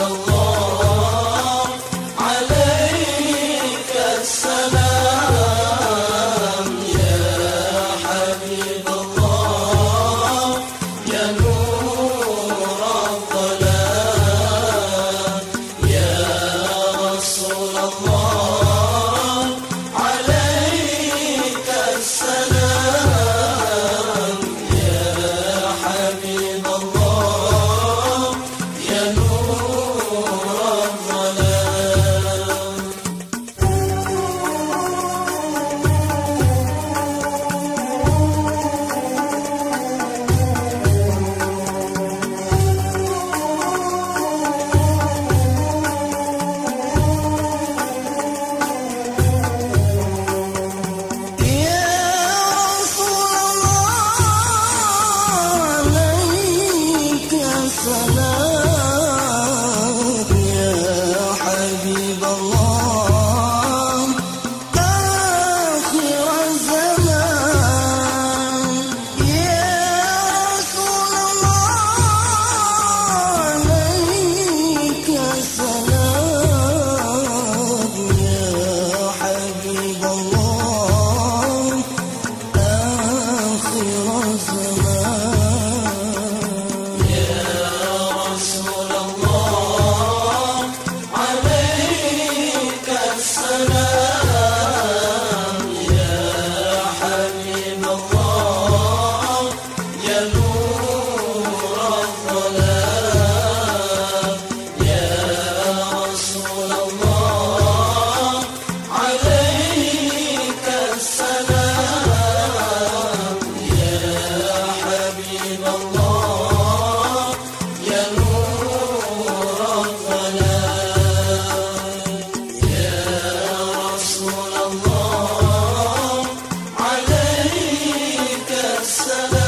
know. I'm up?